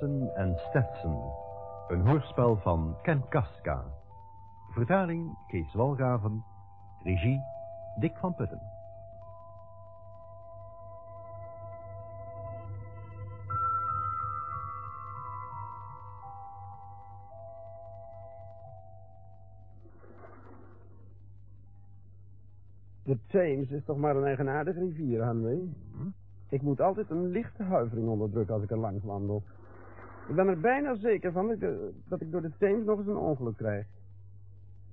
En Stetson. Een hoorspel van Ken Kaska. Vertaling Kees Walraven. Regie Dick van Putten. De Thames is toch maar een eigenaardige rivier, Henry. Hm? Ik moet altijd een lichte huivering onderdrukken als ik er langs wandel. Ik ben er bijna zeker van dat ik, dat ik door de Thames nog eens een ongeluk krijg.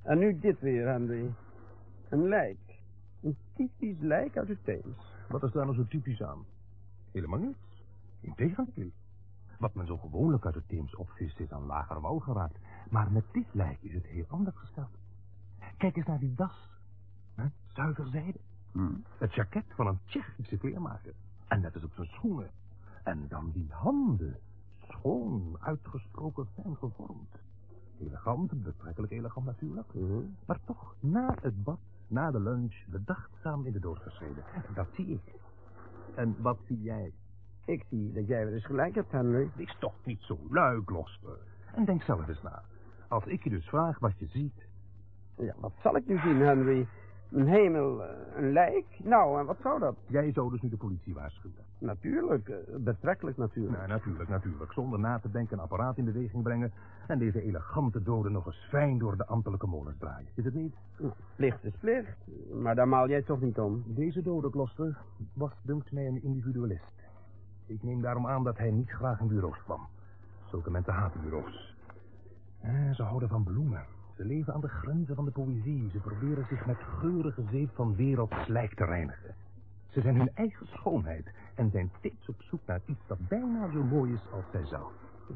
En nu dit weer, Henry. Een lijk. Een typisch lijk uit de Thames. Wat is daar nou zo typisch aan? Helemaal niets. Integendeel. Wat men zo gewoonlijk uit de Theems opvist is aan lager wal geraakt. Maar met dit lijk is het heel anders gesteld. Kijk eens naar die das. Hè? Zuiver zijde. Het jacket van een Tsjechische kleermaker. En net als op zijn schoenen. En dan die handen. Schoon, uitgesproken fijn gevormd. Elegant, betrekkelijk elegant natuurlijk. Mhm. Maar toch, na het bad, na de lunch, bedachtzaam in de dood geschreven. Dat zie ik. En wat zie jij? Ik zie dat jij weer eens gelijk hebt, Henry. Wees toch niet zo lui, Gloster. En denk zelf eens na. Als ik je dus vraag wat je ziet... Ja, wat zal ik nu zien, Henry? Een hemel, eh, een lijk? Nou, en wat zou dat? Jij zou dus nu de politie waarschuwen. Natuurlijk, eh, betrekkelijk natuurlijk. Nou, natuurlijk, natuurlijk. Zonder na te denken een apparaat in beweging brengen... en deze elegante doden nog eens fijn door de ambtelijke molens draaien. Is het niet? Nou, plicht is plicht, maar daar maal jij toch niet om. Deze dode Gloster was, dunkt mij, een individualist. Ik neem daarom aan dat hij niet graag in bureaus kwam. Zulke mensen haten bureaus. Eh, ze houden van bloemen. Ze leven aan de grenzen van de poëzie. Ze proberen zich met geurige zeep van wereldslijk te reinigen. Ze zijn hun eigen schoonheid en zijn steeds op zoek naar iets dat bijna zo mooi is als zijzelf.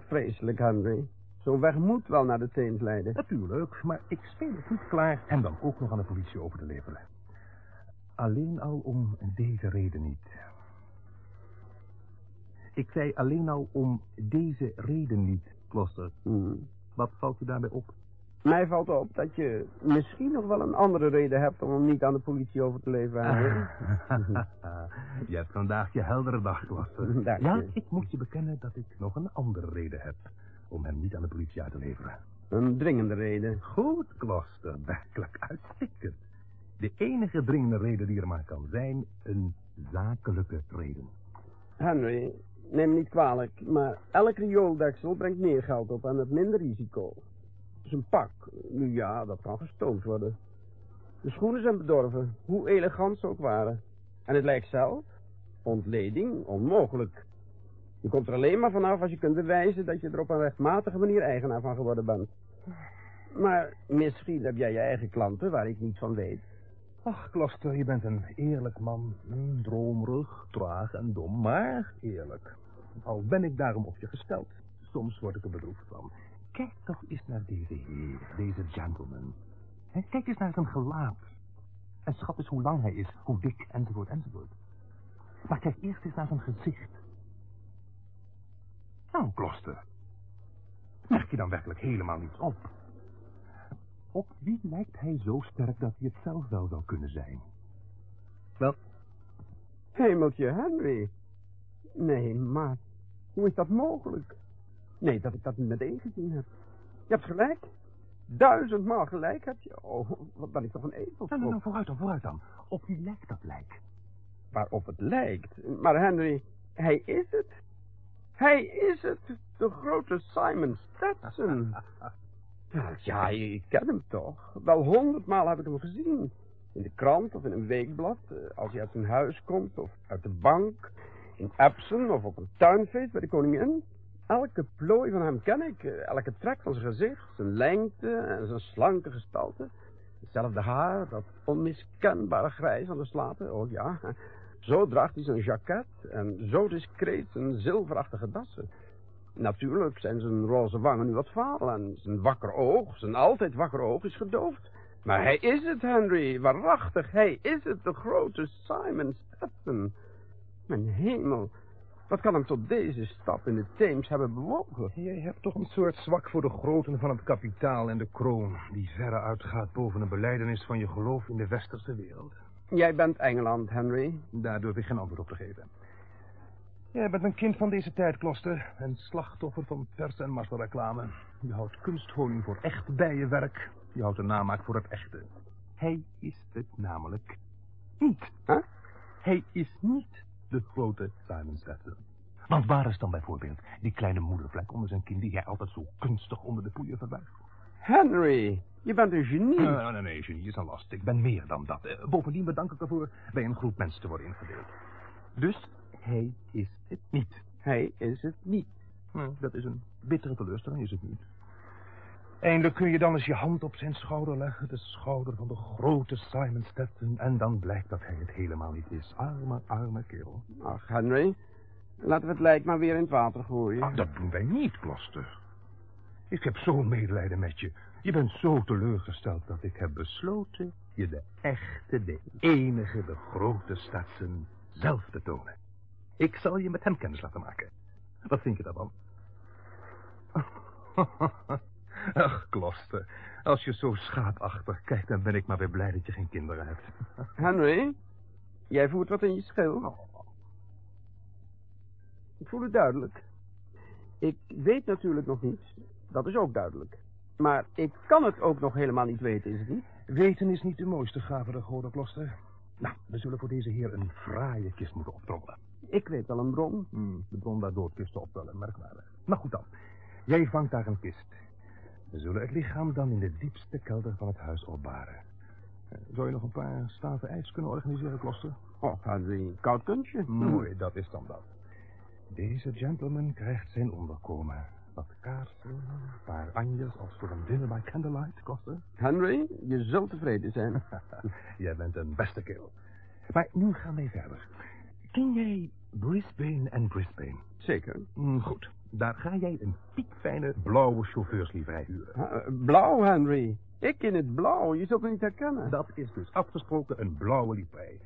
Vreselijk, Henry. Zo'n weg moet wel naar de Theems leiden. Natuurlijk, maar ik speel het niet klaar hem dan ook nog aan de politie over te leveren. Alleen al om deze reden niet. Ik zei alleen al om deze reden niet, Kloster. Hmm. Wat valt u daarbij op? Mij valt op dat je misschien nog wel een andere reden hebt om hem niet aan de politie over te leveren, je hebt vandaag je heldere dag. Dank Ja, ik moet je bekennen dat ik nog een andere reden heb om hem niet aan de politie uit te leveren. Een dringende reden. Goed, Kloster, werkelijk uitstekend. De enige dringende reden die er maar kan zijn, een zakelijke reden. Henry, neem me niet kwalijk, maar elk riooldeksel brengt meer geld op en met minder risico. Een pak, nu ja, dat kan gestoomd worden. De schoenen zijn bedorven, hoe elegant ze ook waren. En het lijkt zelf, ontleding, onmogelijk. Je komt er alleen maar vanaf als je kunt bewijzen dat je er op een rechtmatige manier eigenaar van geworden bent. Maar misschien heb jij je eigen klanten waar ik niets van weet. Ach, Kloster, je bent een eerlijk man. Hm, dromerig, traag en dom, maar eerlijk. Al ben ik daarom op je gesteld. Soms word ik er bedroefd van. Kijk toch eens naar deze heer, deze gentleman. Kijk eens naar zijn gelaat. En schat eens hoe lang hij is, hoe dik, enzovoort, enzovoort. Maar kijk eerst eens naar zijn gezicht. Nou, Kloster. Merk je dan werkelijk helemaal niets op? Op wie lijkt hij zo sterk dat hij het zelf wel zou kunnen zijn? Wel, Hemeltje, Henry. Nee, maar hoe is dat mogelijk? Nee, dat ik dat niet meteen gezien heb. Je hebt gelijk. Duizendmaal gelijk heb je. Oh, wat ben ik toch een ezel. nou, nou, nou, vooruit dan, vooruit dan. Op wie lijkt dat lijk? Waarop het lijkt. Maar Henry, hij is het. Hij is het. De grote Simon Stetson. Ja, ik ken hem toch. Wel honderdmaal heb ik hem gezien. In de krant of in een weekblad. eh, Als hij uit zijn huis komt of uit de bank. In Epsom of op een tuinfeest bij de koningin. Elke plooi van hem ken ik. eh, Elke trek van zijn gezicht. Zijn lengte en zijn slanke gestalte. Hetzelfde haar, dat onmiskenbare grijs aan de slapen. Oh ja, zo draagt hij zijn jacket en zo discreet zijn zilverachtige dassen. Natuurlijk zijn zijn roze wangen nu wat vaal en zijn wakker oog, zijn altijd wakker oog, is gedoofd. Maar hij is het, Henry, waarachtig, hij is het, de grote Simon Stetson. Mijn hemel, wat kan hem tot deze stap in de Theems hebben bewogen? Jij hebt toch een soort zwak voor de groten van het kapitaal en de kroon... die verre uitgaat boven een beleidenis van je geloof in de westerse wereld. Jij bent Engeland, Henry. Daar durf ik geen antwoord op te geven. Jij bent een kind van deze tijd, Kloster. En slachtoffer van pers- en massareclame. Je houdt kunsthoning voor echt bijenwerk. Je houdt een namaak voor het echte. Hij is het namelijk niet. Huh? Hij is niet de grote Simon Stetson. Want waar is dan bijvoorbeeld die kleine moedervlek onder zijn kin... die jij altijd zo kunstig onder de poeien verbergt? Henry, je bent een genie. Nee, nee, nee, genie is een last. Ik ben meer dan dat. Eh, Bovendien bedank ik ervoor bij een groep mensen te worden ingedeeld. Dus hij is het niet. Hij is het niet. Hm, dat is een bittere teleurstelling, is het niet. Eindelijk kun je dan eens je hand op zijn schouder leggen, de schouder van de grote Simon Stetson, en dan blijkt dat hij het helemaal niet is. Arme, arme kerel. Ach, Henry, laten we het lijk maar weer in het water gooien. Dat doen wij niet, Kloster. Ik heb zo'n medelijden met je. Je bent zo teleurgesteld dat ik heb besloten je de echte, de enige, de grote Stetson zelf te tonen. Ik zal je met hem kennis laten maken. Wat vind je daarvan? Ach, Kloster, als je zo schaapachtig kijkt, dan ben ik maar weer blij dat je geen kinderen hebt. Henry, jij voert wat in je schil. Ik voel het duidelijk. Ik weet natuurlijk nog niets. Dat is ook duidelijk. Maar ik kan het ook nog helemaal niet weten, is het niet? Weten is niet de mooiste gave, de goden Kloster. Nou, we zullen voor deze heer een fraaie kist moeten optrommelen. Ik weet wel een bron. Hmm, de bron daar doodkisten optellen, merkwaardig. Maar goed dan, jij vangt daar een kist. We zullen het lichaam dan in de diepste kelder van het huis opbaren. Eh, Zou je nog een paar staven ijs kunnen organiseren, Kloster? Oh, Henry, koud kunstje. Mooi, dat is dan dat. Deze gentleman krijgt zijn onderkomen. Wat kaarsen, een paar anjers als voor een dinner by candlelight, Kloster. Henry, je zult tevreden zijn. Jij bent een beste kerel. Maar nu gaan wij verder. Ken jij Brisbane en Brisbane? Zeker. Mm, goed, daar ga jij een piekfijne blauwe chauffeurslivrei huren. Uh, blauw, Henry. Ik in het blauw, je zult me niet herkennen. Dat is dus afgesproken een blauwe livrei.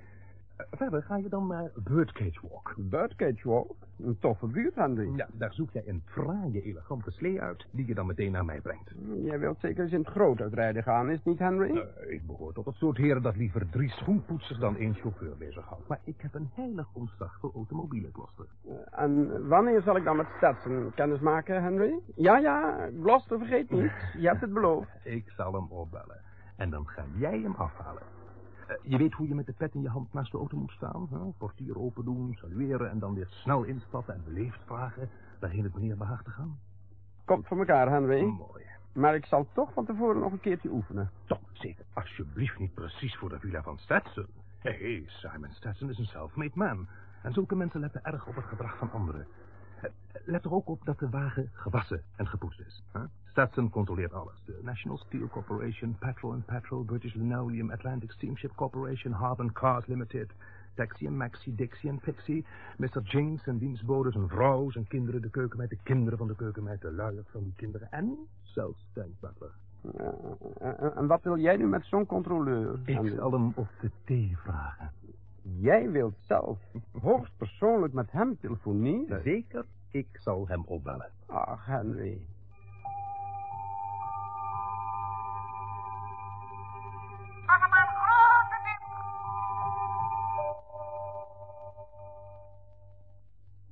Eh, verder ga je dan naar Birdcage Walk. Birdcage Walk? Een toffe buurt, Henry. Ja, daar zoek jij een fraaie, elegante slee uit... die je dan meteen naar mij brengt. Jij wilt zeker eens in het groot uitrijden gaan, is het niet, Henry? Eh, ik behoor tot het soort heren dat liever drie schoenpoetsers dan één chauffeur bezighoudt. Maar ik heb een heilig ontzag voor automobielen, Kloster. Uh, en wanneer zal ik dan met Stetson kennis maken, Henry? Ja, ja, Gloucester vergeet niet. Je hebt het beloofd. Ik zal hem opbellen. En dan ga jij hem afhalen. Je weet hoe je met de pet in je hand naast de auto moet staan. Hè? Portier open doen, salueren en dan weer snel instappen en beleefd vragen waarheen het meneer behaagt te gaan. Komt voor elkaar, Henry. Mooi. Maar ik zal toch van tevoren nog een keertje oefenen. Toch, zeker alsjeblieft niet precies voor de villa van Stetson. Hé, hey, Simon Stetson is een self-made man. En zulke mensen letten erg op het gedrag van anderen. Let er ook op dat de wagen gewassen en gepoetst is. Huh? Stetson controleert alles. De National Steel Corporation, Petrol and Petrol, British Linoleum, Atlantic Steamship Corporation, Harbin Cars Limited, Taxi en Maxi, Dixie en Pixie, Mr. James en dienstboden, zijn vrouw, zijn kinderen, de keukenmeid, de kinderen van de keukenmeid, de luiers van die kinderen en zelfs Frank Butler. Uh, en wat wil jij nu met zo'n controleur? Ik zal hem op de thee vragen. Jij wilt zelf hoogstpersoonlijk met hem telefoneren? Zeker, ik zal hem opbellen. Ach, Henry.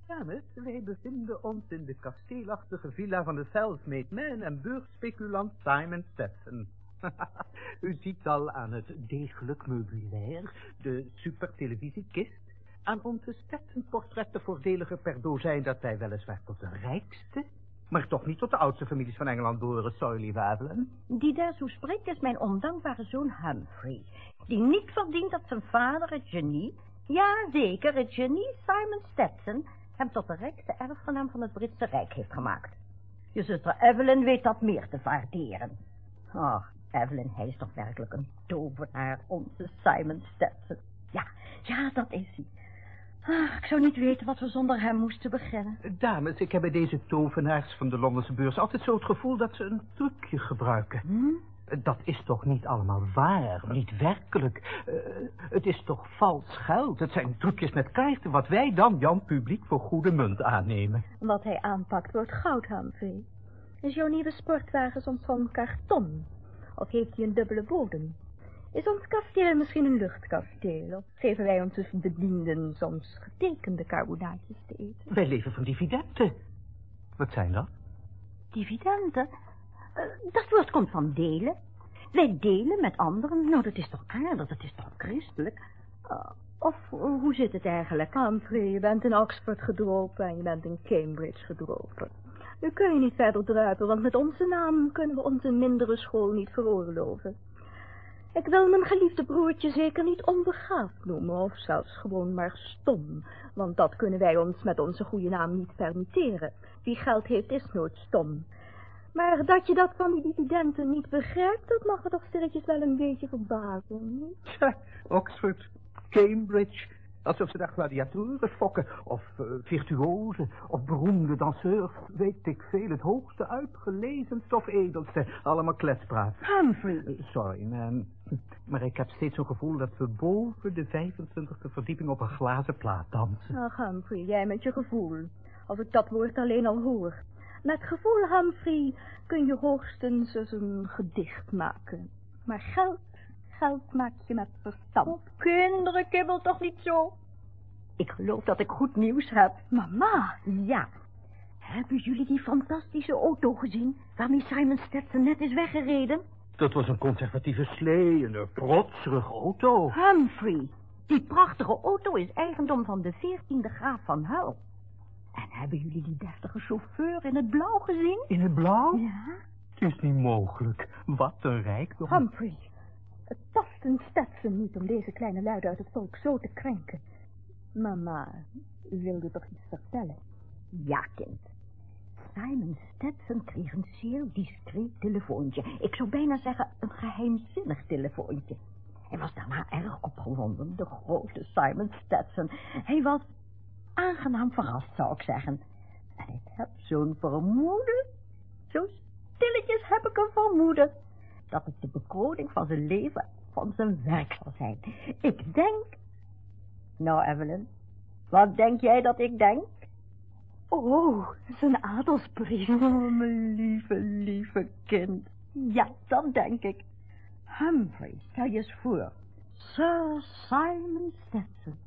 Dames, wij bevinden ons in de kasteelachtige villa van de self-made man en beursspeculant Simon Stetson. U ziet al aan het degelijk meubilair, de supertelevisiekist, aan onze Stetson-portretten voordeliger per dozijn dat wij weliswaar tot de rijkste, maar toch niet tot de oudste families van Engeland behoren, sorry, Evelyn. Die daar zo spreekt is mijn ondankbare zoon Humphrey, die niet verdient dat zijn vader, het genie, ja zeker, het genie Simon Stetson, hem tot de rijkste erfgenaam van het Britse Rijk heeft gemaakt. Je zuster Evelyn weet dat meer te waarderen. Ach, Evelyn, hij is toch werkelijk een tovenaar, onze Simon Stetson. Ja, ja, dat is hij. Ah, ik zou niet weten wat we zonder hem moesten beginnen. Dames, ik heb bij deze tovenaars van de Londense beurs altijd zo het gevoel dat ze een trucje gebruiken. Hm? Dat is toch niet allemaal waar, niet werkelijk. Uh, het is toch vals geld. Het zijn trucjes met kaarten wat wij dan, Jan Publiek, voor goede munt aannemen. Wat hij aanpakt wordt goud, Humphrey. Is jouw nieuwe sportwagen soms van karton? Of heeft hij een dubbele bodem? Is ons kasteel misschien een luchtkasteel? Of geven wij onze bedienden soms getekende carbonaatjes te eten? Wij leven van dividenden. Wat zijn dat? Dividenden? Eh, dat woord komt van delen. Wij delen met anderen. Nou, dat is toch aardig, dat is toch christelijk? Uh, of uh, hoe zit het eigenlijk? Humphrey, je bent in Oxford gedropen en je bent in Cambridge gedropen. Nu kun je niet verder druipen, want met onze naam kunnen we onze mindere school niet veroorloven. Ik wil mijn geliefde broertje zeker niet onbegaafd noemen, of zelfs gewoon maar stom, want dat kunnen wij ons met onze goede naam niet permitteren. Wie geld heeft is nooit stom. Maar dat je dat van die dividenden niet begrijpt, dat mag me toch stilletjes wel een beetje verbazen. Tja, Oxford, Cambridge, alsof ze daar gladiatoren fokken, of uh, virtuozen, of beroemde danseurs, weet ik veel, het hoogste, uitgelezenste of edelste, allemaal kletspraat. Humphrey. Uh, sorry, man, maar ik heb steeds zo'n gevoel dat we boven de 25e verdieping op een glazen plaat dansen. Ach, Humphrey, jij met je gevoel, als ik dat woord alleen al hoor. Met gevoel, Humphrey, kun je hoogstens eens een gedicht maken. Maar geld, geld maak je met verstand. Oh, kinderen, kibbel toch niet zo. Ik geloof dat ik goed nieuws heb. Mama. Ja. Hebben jullie die fantastische auto gezien, waarmee Simon Stetson net is weggereden? Dat was een conservatieve slee, een protserige auto. Humphrey, die prachtige auto is eigendom van de veertiende graaf van Hull. En hebben jullie die deftige chauffeur in het blauw gezien? In het blauw? Ja. Het is niet mogelijk. Wat een rijkdom. Humphrey, een Stetson niet om deze kleine luiden uit het volk zo te krenken. Mama, wilde toch iets vertellen? Ja, kind. Simon Stetson kreeg een zeer discreet telefoontje. Ik zou bijna zeggen een geheimzinnig telefoontje. Hij was daarna erg opgewonden, de grote Simon Stetson. Hij was aangenaam verrast, zou ik zeggen. En ik heb zo'n vermoeden, zo stilletjes heb ik een vermoeden, dat het de bekroning van zijn leven, van zijn werk zal zijn. Ik denk... Nou, Evelyn, wat denk jij dat ik denk? Oh, zijn adelsbrief. Oh, mijn lieve, lieve kind. Ja, dat denk ik. Humphrey, stel je eens voor. Sir Simon Stetson.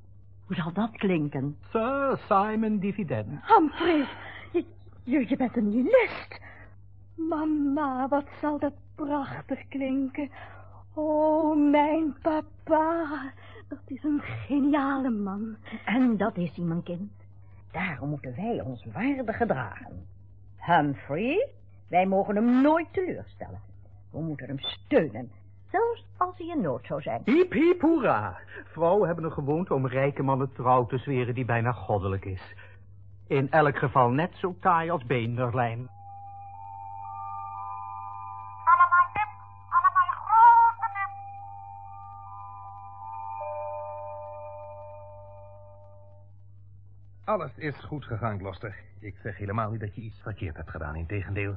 Hoe zal dat klinken? Sir Simon Dividend. Humphrey, je, je, je bent een nihilist. Mama, wat zal dat prachtig klinken. Oh, mijn papa. Dat is een geniale man. En dat is hij, mijn kind. Daarom moeten wij ons waardig gedragen. Humphrey, wij mogen hem nooit teleurstellen. We moeten hem steunen, zelfs als hij in nood zou zijn. Hiep, hiep, hoera. Vrouwen hebben een gewoonte om rijke mannen trouw te zweren die bijna goddelijk is. In elk geval net zo taai als Beenderlijn. Alles is goed gegaan, Gloucester. Ik zeg helemaal niet dat je iets verkeerd hebt gedaan. Integendeel,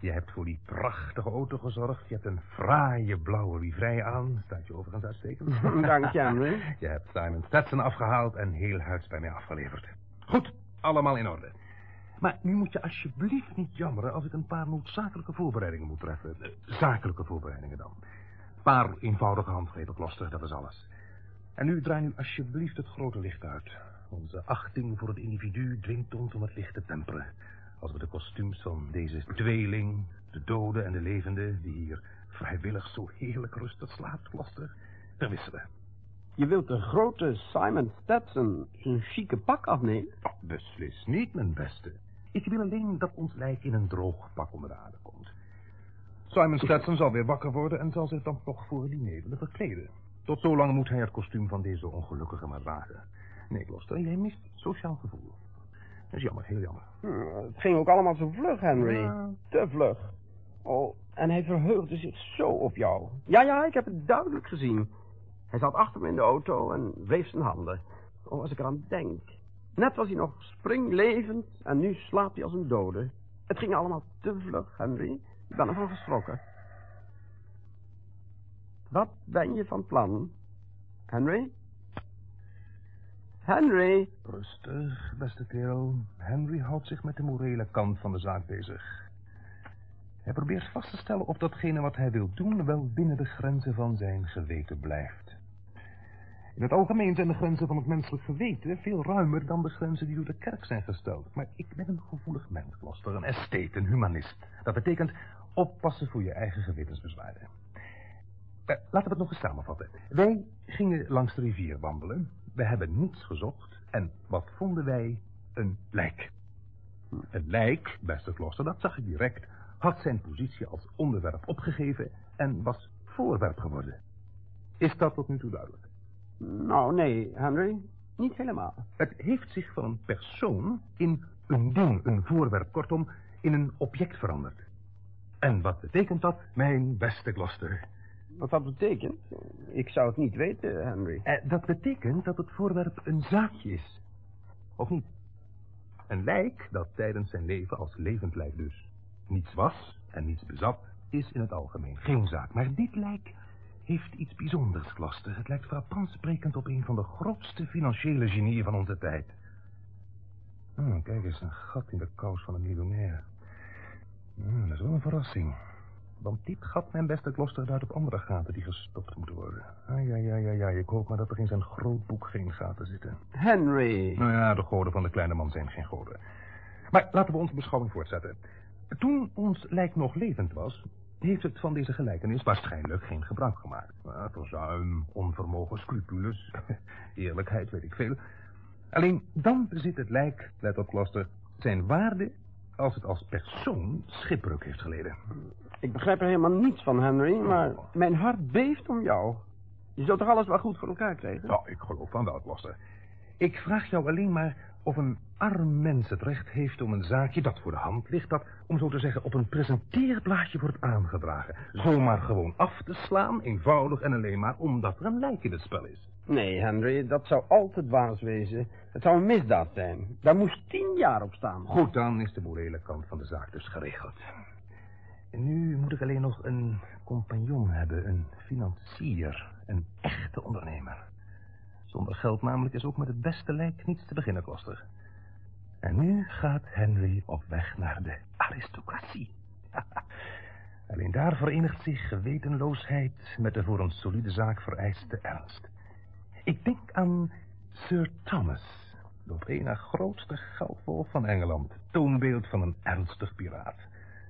je hebt voor die prachtige auto gezorgd. Je hebt een fraaie blauwe livrei aan. Staat je overigens uitstekend. Dank je, Henry. Je hebt Simon Stetson afgehaald en heel huids bij mij afgeleverd. Goed, allemaal in orde. Maar nu moet je alsjeblieft niet jammeren als ik een paar noodzakelijke voorbereidingen moet treffen. Eh, zakelijke voorbereidingen dan. Een paar eenvoudige handgrepen, Gloucester, dat is alles. En nu draai nu alsjeblieft het grote licht uit. Onze achting voor het individu dwingt ons om het licht te temperen. Als we de kostuums van deze tweeling, de dode en de levende... die hier vrijwillig zo heerlijk rustig slaapt, Gloucester, verwisselen. Je wilt de grote Simon Stetson zijn chique pak afnemen? Oh, beslist niet, mijn beste. Ik wil alleen dat ons lijk in een droog pak onder de aarde komt. Simon Stetson zal weer wakker worden en zal zich dan nog voor die nevelen verkleden. Tot zolang moet hij het kostuum van deze ongelukkige maar dragen. Nee, Gloucester, jij mist sociaal gevoel. Dat is jammer, heel jammer. Hm, het ging ook allemaal zo vlug, Henry. Ja. Te vlug. Oh, en hij verheugde zich zo op jou. Ja, ja, ik heb het duidelijk gezien. Hij zat achter me in de auto en wreef zijn handen. Oh, als ik eraan denk. Net was hij nog springlevend en nu slaapt hij als een dode. Het ging allemaal te vlug, Henry. Ik ben ervan geschrokken. Wat ben je van plan, Henry? Henry? Rustig, beste kerel. Henry houdt zich met de morele kant van de zaak bezig. Hij probeert vast te stellen of datgene wat hij wil doen wel binnen de grenzen van zijn geweten blijft. In het algemeen zijn de grenzen van het menselijk geweten veel ruimer dan de grenzen die door de kerk zijn gesteld. Maar ik ben een gevoelig mens, Gloster, een esthete, een humanist. Dat betekent oppassen voor je eigen gewetensbezwaren. Eh, laten we het nog eens samenvatten. Wij gingen langs de rivier wandelen. We hebben niets gezocht. En wat vonden wij? Een lijk. Het lijk, beste Gloster, dat zag ik direct, had zijn positie als onderwerp opgegeven en was voorwerp geworden. Is dat tot nu toe duidelijk? Nou, nee, Henry. Niet helemaal. Het heeft zich van een persoon in een ding, een voorwerp, kortom, in een object veranderd. En wat betekent dat, mijn beste Gloster? Wat dat betekent? Ik zou het niet weten, Henry. Eh, dat betekent dat het voorwerp een zaakje is. Of niet? Een lijk dat tijdens zijn leven als levend lijk dus niets was en niets bezat, is in het algemeen geen zaak. Maar dit lijk heeft iets bijzonders, Gloster. Het lijkt frappant sprekend op een van de grootste financiële genieën van onze tijd. Oh, kijk eens, een gat in de kous van een miljonair. Hmm, dat is wel een verrassing. Want dit gat, mijn beste Gloster, duidt op andere gaten die gestopt moeten worden. Ah, ja, ja, ja, ja. Ik hoop maar dat er in zijn groot boek geen gaten zitten. Henry. Nou ja, de goden van de kleine man zijn geen goden. Maar laten we onze beschouwing voortzetten. Toen ons lijk nog levend was, heeft het van deze gelijkenis waarschijnlijk geen gebruik gemaakt. Verzuim, onvermogen, scrupules, eerlijkheid, weet ik veel. Alleen dan bezit het lijk, let op Kloster, zijn waarde als het als persoon schipbreuk heeft geleden. Ik begrijp er helemaal niets van, Henry, maar mijn hart beeft om jou. Je zult toch alles wel goed voor elkaar krijgen? Nou, ik geloof van wel, Kloster. Ik vraag jou alleen maar of een arm mens het recht heeft om een zaakje dat voor de hand ligt... dat, om zo te zeggen, op een presenteerblaadje wordt aangedragen. Zomaar gewoon af te slaan, eenvoudig en alleen maar omdat er een lijk in het spel is. Nee, Henry, dat zou altijd waars wezen. Het zou een misdaad zijn. Daar moest tien jaar op staan. Goed, dan is de morele kant van de zaak dus geregeld. Nu moet ik alleen nog een compagnon hebben, een financier, een echte ondernemer. Zonder geld namelijk is ook met het beste lijk niets te beginnen, Kloster. En nu gaat Henry op weg naar de aristocratie. Alleen daar verenigt zich gewetenloosheid met de voor een solide zaak vereiste ernst. Ik denk aan Sir Thomas, de op een na grootste geldwolf van Engeland, toonbeeld van een ernstig piraat.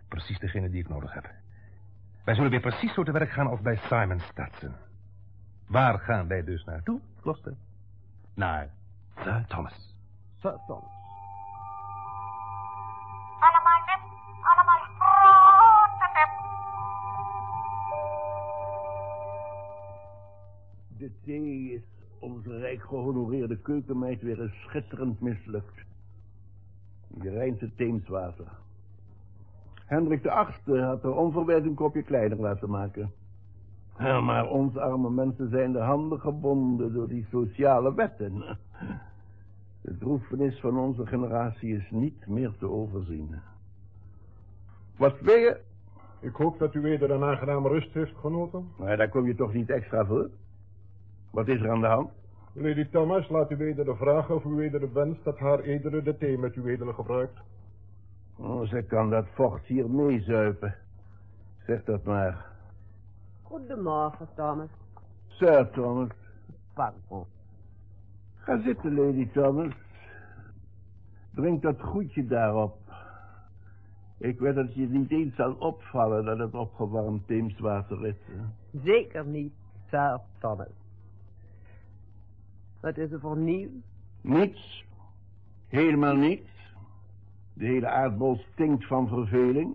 Precies degene die ik nodig heb. Wij zullen weer precies zo te werk gaan als bij Simon Stetson. Waar gaan wij dus naartoe, Gloster? Naar Sir Thomas. Sir Thomas. Allemaal allemaal grote. De thee is onze rijk gehonoreerde keukenmeid weer eens schitterend mislukt. Je Rijnse Theemswater. Hendrik de Achtste had er onverwijld een kopje kleiner laten maken. Ja, maar ons arme mensen zijn de handen gebonden door die sociale wetten. De droefenis van onze generatie is niet meer te overzien. Wat wil je? Ik hoop dat u weder een aangename rust heeft genoten. Maar daar kom je toch niet extra voor? Wat is er aan de hand? Lady Thomas, laat u weder vragen of u weder wenst dat haar edele de thee met uw edele gebruikt. Oh, ze kan dat vocht hier meezuipen. Zeg dat maar. Goedemorgen, Thomas. Sir Thomas. Pardon. Ga zitten, Lady Thomas. Drink dat goedje daarop. Ik weet dat je niet eens zal opvallen dat het opgewarmd Theemswater is. hè? Zeker niet, Sir Thomas. Wat is er voor nieuws? Niets. Helemaal niets. De hele aardbol stinkt van verveling.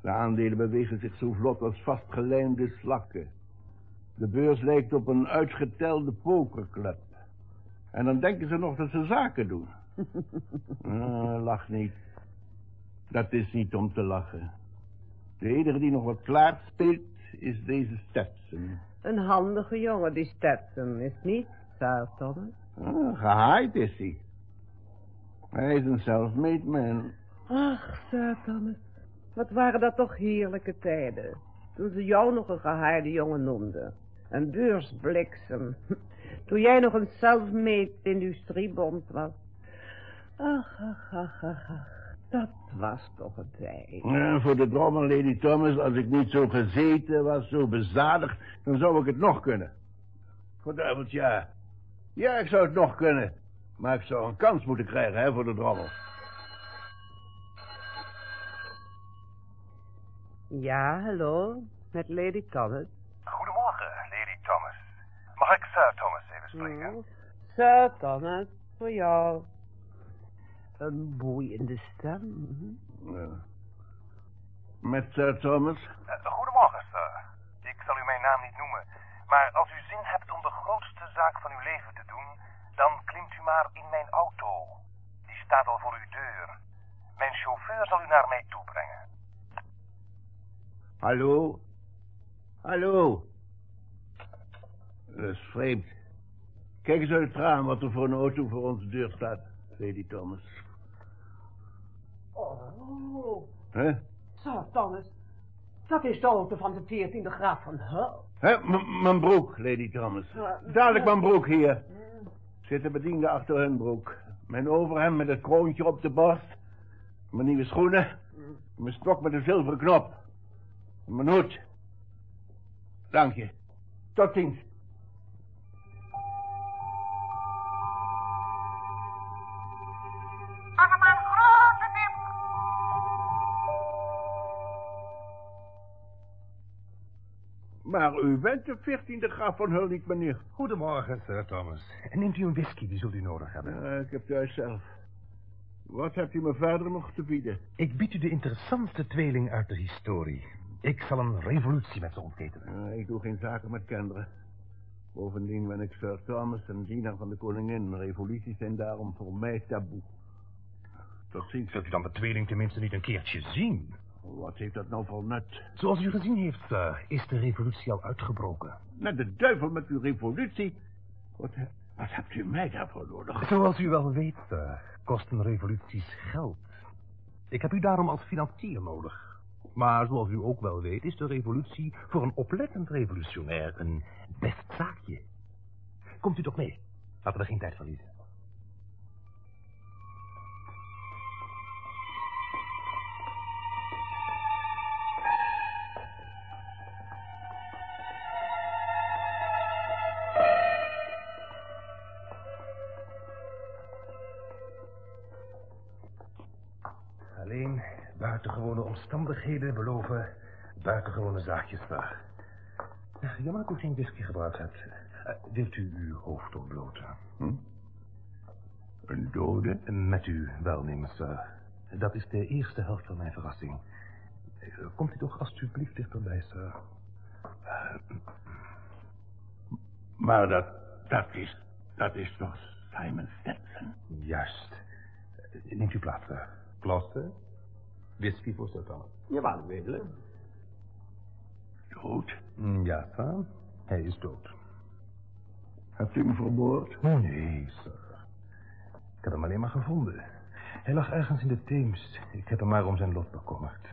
De aandelen bewegen zich zo vlot als vastgelijmde slakken. De beurs lijkt op een uitgetelde pokerclub. En dan denken ze nog dat ze zaken doen. Ah, lach niet. Dat is niet om te lachen. De enige die nog wat klaar speelt is deze Stetson. Een handige jongen, die Stetson, is niet, Sir Thomas? Ah, gehaaid is hij. Hij is een self-made man. Ach, Sir Thomas, wat waren dat toch heerlijke tijden. Toen ze jou nog een gehaaide jongen noemden. Een beursbliksem. Toen jij nog een self-made industriebond was. Ach, ach, ach, ach, ach. Dat was toch een tijd. Ja, voor de drommel, Lady Thomas, als ik niet zo gezeten was, zo bezadigd, dan zou ik het nog kunnen. Verduiveld, ja. Ja, ik zou het nog kunnen. Maar ik zou een kans moeten krijgen, hè, voor de drommel. Ja, hallo, met Lady Thomas. Goedemorgen, Lady Thomas. Mag ik Sir Thomas even spreken? Mm. Sir Thomas, voor jou. Een boeiende stem. Ja. Met Sir Thomas? Eh, goedemorgen, sir. Ik zal u mijn naam niet noemen. Maar als u zin hebt om de grootste zaak van uw leven te doen, dan klimt u maar in mijn auto. Die staat al voor uw deur. Mijn chauffeur zal u naar mij toe brengen. Hallo? Hallo? Dat is vreemd. Kijk eens uit het raam wat er voor een auto voor onze deur staat, Lady Thomas. Oh, Hè? Sir Thomas. Dat is de auto van de 14e graad van Hull. Hè, mijn broek, Lady Thomas. Dadelijk mijn broek hier. Zit de bediende achter hun broek. Mijn overhemd met het kroontje op de borst. Mijn nieuwe schoenen. Mijn stok met een zilveren knop. Mijn hoed. Dank je. Tot ziens. Maar u bent de veertiende graaf van Hul niet, meneer. Goedemorgen, Sir Thomas. Neemt u een whisky, die zult u nodig hebben. Ja, ik heb thuis zelf. Wat hebt u me verder nog te bieden? Ik bied u de interessantste tweeling uit de historie. Ik zal een revolutie met ze ontketenen. Ja, ik doe geen zaken met kinderen. Bovendien ben ik Sir Thomas, een dienaar van de koningin. Revoluties zijn daarom voor mij taboe. Tot ziens. Zult u dan de tweeling tenminste niet een keertje zien? Wat heeft dat nou voor nut? Zoals u gezien heeft, sir, is de revolutie al uitgebroken. Naar de duivel met uw revolutie. Wat, he- wat hebt u mij daarvoor nodig? Zoals u wel weet, sir, kosten revoluties geld. Ik heb u daarom als financier nodig. Maar zoals u ook wel weet, is de revolutie voor een oplettend revolutionair een best zaakje. Komt u toch mee? Laten we geen tijd verliezen. Buitengewone omstandigheden beloven buitengewone zaakjes daar. Jammer dat u geen whisky gebruikt hebt. Eh, wilt u uw hoofd ontbloten? Hm? Een dode? Met uw welnemen, sir. Dat is de eerste helft van mijn verrassing. Eh, Komt u toch alstublieft dichterbij, sir. Maar dat, dat is, dat is toch Simon Stetson? Juist. Eh, Neemt u plaats, sir. Whisky voor Sir Thomas. Jawel, wedele. Dood? Mm, Ja, sir. Hij is dood. Hebt u hem vermoord? Oh, nee, sir. Ik heb hem alleen maar gevonden. Hij lag ergens in de Theems. Ik heb hem maar om zijn lot bekommerd.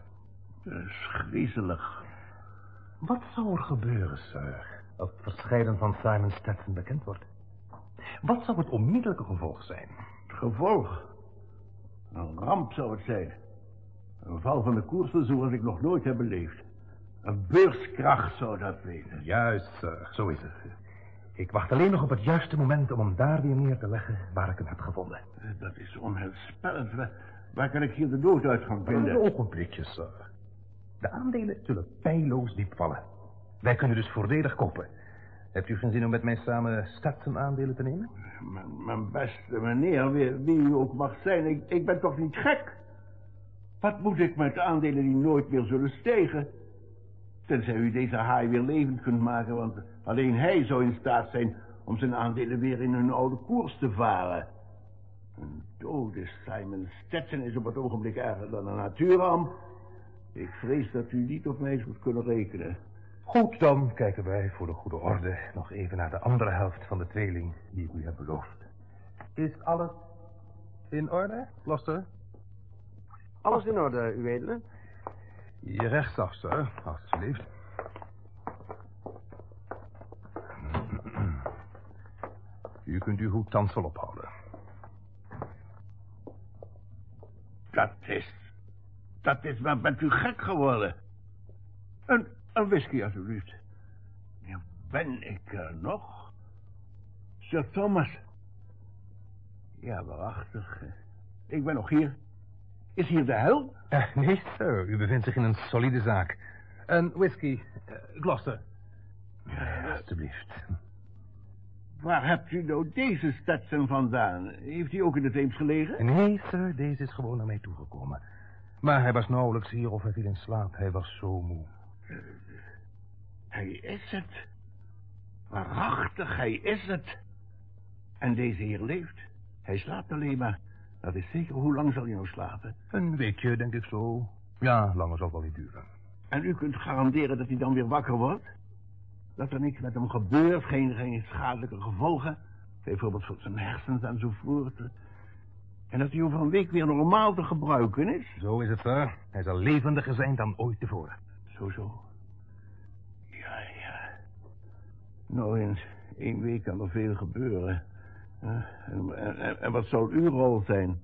Dat is griezelig. Wat zou er gebeuren, sir, als het verscheiden van Simon Stetson bekend wordt? Wat zou het onmiddellijke gevolg zijn? Het gevolg? Een ramp zou het zijn. Een val van de koersen zoals ik nog nooit heb beleefd. Een beurskracht zou dat wezen. Juist, sir, zo is het. Ik wacht alleen nog op het juiste moment om hem daar weer neer te leggen waar ik hem heb gevonden. Dat is onheilspellend. Waar, waar kan ik hier de nooduitgang Een vinden? ogenblikje, sir. De aandelen zullen pijloos diep vallen. Wij kunnen dus voordelig kopen. Hebt u geen zin om met mij samen Stetson aandelen te nemen? Mijn, mijn beste meneer, wie, wie u ook mag zijn, ik, ik ben toch niet gek? Wat moet ik met aandelen die nooit meer zullen stijgen? Tenzij u deze haai weer levend kunt maken, want alleen hij zou in staat zijn om zijn aandelen weer in hun oude koers te varen. Een dode Simon Stetson is op het ogenblik erger dan een natuurramp. Ik vrees dat u niet op mij zult kunnen rekenen. Goed, dan kijken wij voor de goede orde nog even naar de andere helft van de tweeling die ik u heb beloofd. Is alles in orde, Loster? Alles in orde, uw edele. Je rechtsaf, sir, alsjeblieft. U kunt uw hoed thans wel ophouden. Dat is... Dat is... Maar bent u gek geworden? Een, een whisky, alsjeblieft. Ja, ben ik er nog? Sir Thomas. Ja, waarachtig. Ik ben nog hier. Is hier de hel? Eh, nee, sir. U bevindt zich in een solide zaak. Een whisky. eh, Gloucester. Ja, alstublieft. Waar hebt u nou deze Stetson vandaan? Heeft hij ook in de Theems gelegen? Nee, sir. Deze is gewoon naar mij toegekomen. Maar hij was nauwelijks hier of hij viel in slaap. Hij was zo moe. Hij is het. Waarachtig, hij is het. En deze heer leeft. Hij slaapt alleen maar. Dat is zeker. Hoe lang zal hij nou slapen? Een weekje, denk ik zo. Ja, langer zal het wel niet duren. En u kunt garanderen dat hij dan weer wakker wordt? Dat er niks met hem gebeurt, geen, geen schadelijke gevolgen? Bijvoorbeeld voor zijn hersens enzovoort. En dat hij over een week weer normaal te gebruiken is? Zo is het, sir. Hij zal levendiger zijn dan ooit tevoren. Zo, zo. Ja, ja. Nou, in één week kan er veel gebeuren. Eh, En, en, en wat zou uw rol zijn?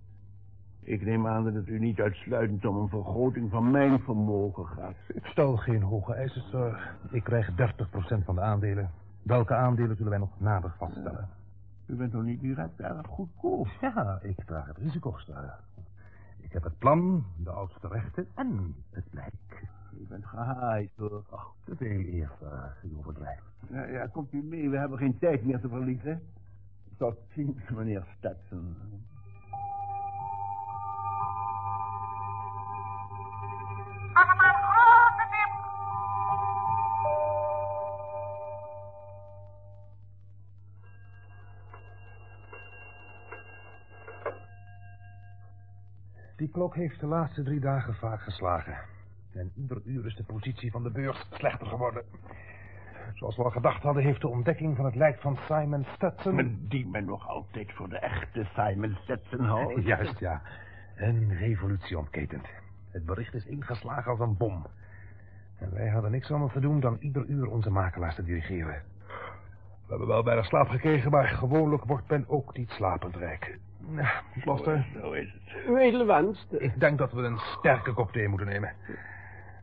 Ik neem aan dat het u niet uitsluitend om een vergroting van mijn vermogen gaat. Ik stel geen hoge eisen, sir. Ik krijg 30% van de aandelen. Welke aandelen zullen wij nog nader vaststellen? U bent nog niet direct erg goedkoop. Ja, ik draag het risico, sir. Ik heb het plan, de oudste rechten en het lijk. U bent gehaaid, hoor. Ach, te veel eer, sir. U overdrijft. Ja, ja, komt u mee, we hebben geen tijd meer te verliezen. Tot ziens, meneer Stetson. Die klok heeft de laatste drie dagen vaak geslagen. En ieder uur is de positie van de beurs slechter geworden. Zoals we al gedacht hadden, heeft de ontdekking van het lijk van Simon Stetson... Men die men nog altijd voor de echte Simon Stetson houdt. Juist, ja. Een revolutie ontketend. Het bericht is ingeslagen als een bom. En wij hadden niks anders te doen dan ieder uur onze makelaars te dirigeren. We hebben wel bijna slaap gekregen, maar gewoonlijk wordt men ook niet slapend rijk. Nou, Gloster, Zo is het. Uw edele wenst. ik denk dat we een sterke kop thee moeten nemen.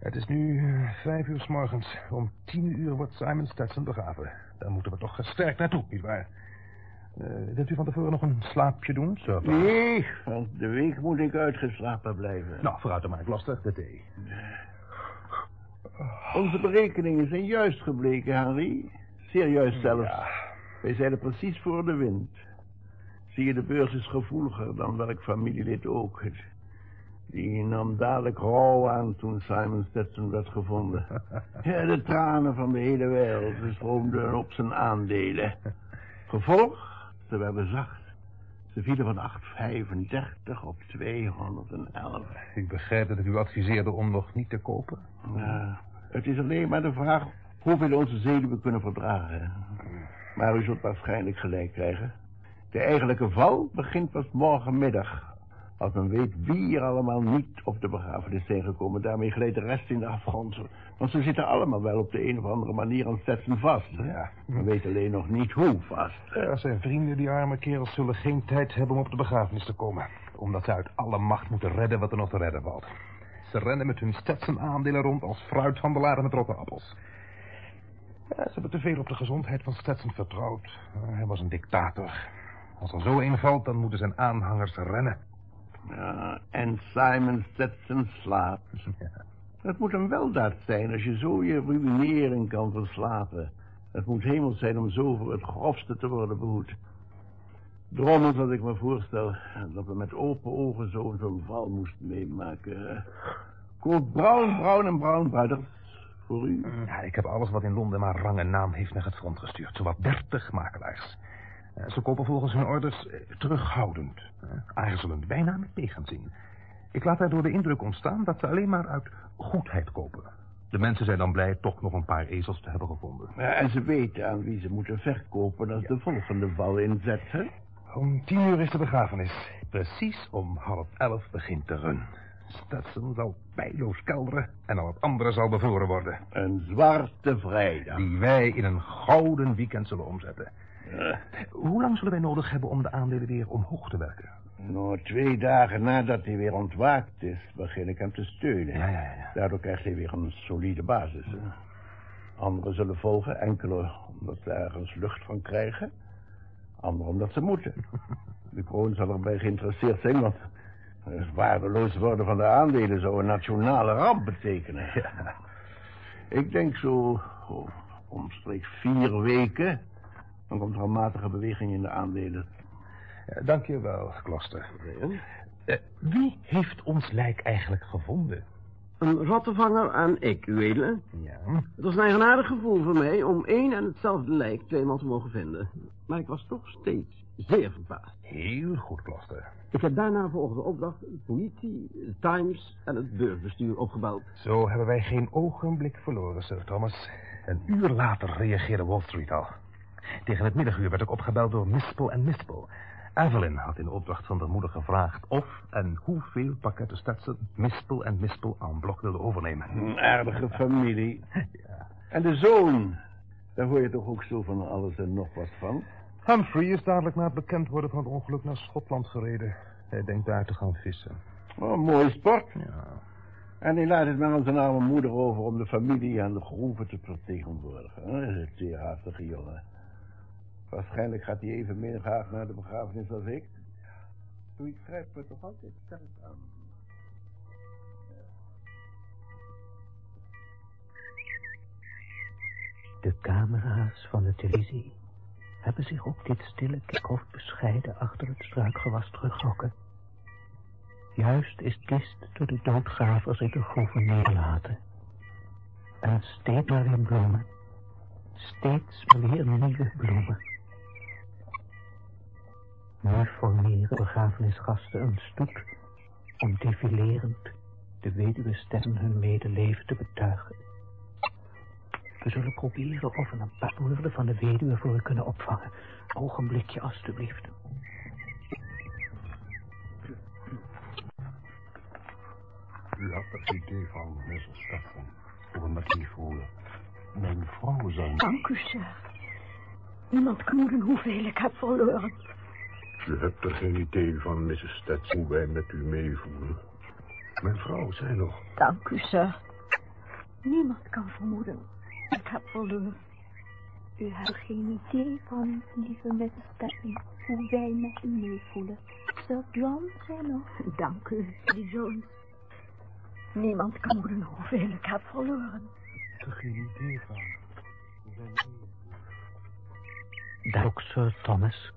Het is nu eh, vijf uur s morgens. Om tien uur wordt Simon Stetson begraven. Daar moeten we toch gesterkt naartoe, nietwaar? Uh, wilt u van tevoren nog een slaapje doen, sir? Nee, want de week moet ik uitgeslapen blijven. Nou, vooruit dan maar, Gloster, de thee. Onze berekeningen zijn juist gebleken, Henry. Zeer juist zelfs. Ja. Wij zijn er precies voor de wind. Zie je, de beurs is gevoeliger dan welk familielid ook. Die nam dadelijk rouw aan toen Simon Stetson werd gevonden. Ja, de tranen van de hele wereld stroomden op zijn aandelen. Gevolg, ze werden zacht. Ze vielen van 8,35 op 211. Ik begrijp dat ik u adviseerde om nog niet te kopen. Ja, het is alleen maar de vraag hoeveel onze zenuwen kunnen verdragen. Maar u zult waarschijnlijk gelijk krijgen. De eigenlijke val begint pas morgenmiddag. Als men weet wie er allemaal niet op de begrafenis zijn gekomen. Daarmee glijdt de rest in de afgrond. Want ze zitten allemaal wel op de een of andere manier aan Stetson vast. Ja. Men weet alleen nog niet hoe vast. Ja, zijn vrienden, die arme kerels, zullen geen tijd hebben om op de begrafenis te komen. Omdat ze uit alle macht moeten redden wat er nog te redden valt. Ze rennen met hun Stetson-aandelen rond als fruithandelaren met rotte appels. Ja, ze hebben te veel op de gezondheid van Stetson vertrouwd. Hij was een dictator. Als er zo een valt, dan moeten zijn aanhangers rennen. Ja, en Simon Stetson slaapt. Het moet een weldaad zijn als je zo je ruïnering kan verslapen. Het moet hemel zijn om zo voor het grofste te worden behoed. Drommels dat ik me voorstel dat we met open ogen zo'n val moesten meemaken. Koop Brown, Brown en Brown Brothers. Voor u. Ja, ik heb alles wat in Londen maar rang en naam heeft naar het front gestuurd. Zowat dertig makelaars. Eh, Ze kopen volgens hun orders eh, terughoudend. eh, Aarzelend, bijna met tegenzin. Ik laat daardoor de indruk ontstaan dat ze alleen maar uit goedheid kopen. De mensen zijn dan blij toch nog een paar ezels te hebben gevonden. Ja, en ze weten aan wie ze moeten verkopen als de volgende val inzet, hè? Om tien uur is de begrafenis. Precies om half elf begint de run. Stetson zal pijloos kelderen en al het andere zal bevroren worden. Een zwarte vrijdag. Die wij in een gouden weekend zullen omzetten. Hoe lang zullen wij nodig hebben om de aandelen weer omhoog te werken? Nou, twee dagen nadat hij weer ontwaakt is, begin ik hem te steunen. Ja, ja, ja. Daardoor krijgt hij weer een solide basis. hè. Anderen zullen volgen, enkele omdat ze ergens lucht van krijgen. Anderen omdat ze moeten. De kroon zal erbij geïnteresseerd zijn, want het waardeloos worden van de aandelen zou een nationale ramp betekenen. Ik denk zo oh, omstreeks vier weken, dan komt er een matige beweging in de aandelen. Dank je wel, Kloster. Eh, wie heeft ons lijk eigenlijk gevonden? Een rottenvanger en ik, uw edele. Ja. Het was een eigenaardig gevoel voor mij om één en hetzelfde lijk tweemaal te mogen vinden. Maar ik was toch steeds zeer verbaasd. Heel goed, Kloster. Ik heb daarna volgens de opdracht de politie, de Times en het beursbestuur opgebeld. Zo hebben wij geen ogenblik verloren, Sir Thomas. Een uur later reageerde Wall Street al. Tegen het middaguur werd ik opgebeld door Mispel en Mispel. Evelyn had in opdracht van de moeder gevraagd of en hoeveel pakketten Stetson Mispel en Mispel aan blok wilden overnemen. Een aardige familie. En de zoon, daar hoor je toch ook zo van alles en nog wat van? Humphrey is dadelijk na het bekend worden van het ongeluk naar Schotland gereden. Hij denkt daar te gaan vissen. Oh, mooi sport. Ja. En hij laat het maar aan zijn arme moeder over om de familie aan de groeven te vertegenwoordigen. Dat is een jongen. Waarschijnlijk gaat hij even meer graag naar de begrafenis als ik. Zoiets grijpt me toch altijd sterk aan. De camera's van de televisie hebben zich op dit stille kerkhof bescheiden achter het struikgewas teruggetrokken. Juist is kist door de doodgravers in de groeven neergelaten. En steeds maar weer bloemen. Steeds maar weer nieuwe bloemen. Nu formeren begrafenisgasten een stoet om defilerend de weduwestemmen hun medeleven te betuigen. We zullen proberen of we een paar woorden van de weduwe voor u kunnen opvangen. Ogenblikje, alstublieft. U had het idee van Mrs. Stetson over met die voelen. Mijn vrouw zijn... Dank u, sir. Niemand kan hoeveel ik heb verloren. U hebt er geen idee van, Mrs. Stetson, hoe wij met u meevoelen. Mijn vrouw zei nog... Dank u, sir. Niemand kan vermoeden. Ik heb verloren. U hebt geen idee van, lieve Mrs. Stetson, hoe wij met u meevoelen. Sir John zei nog... Dank u, Lady Jones. Niemand kan hoeden hoeveel ik heb verloren. Ik heb er geen idee van. Sir Thomas,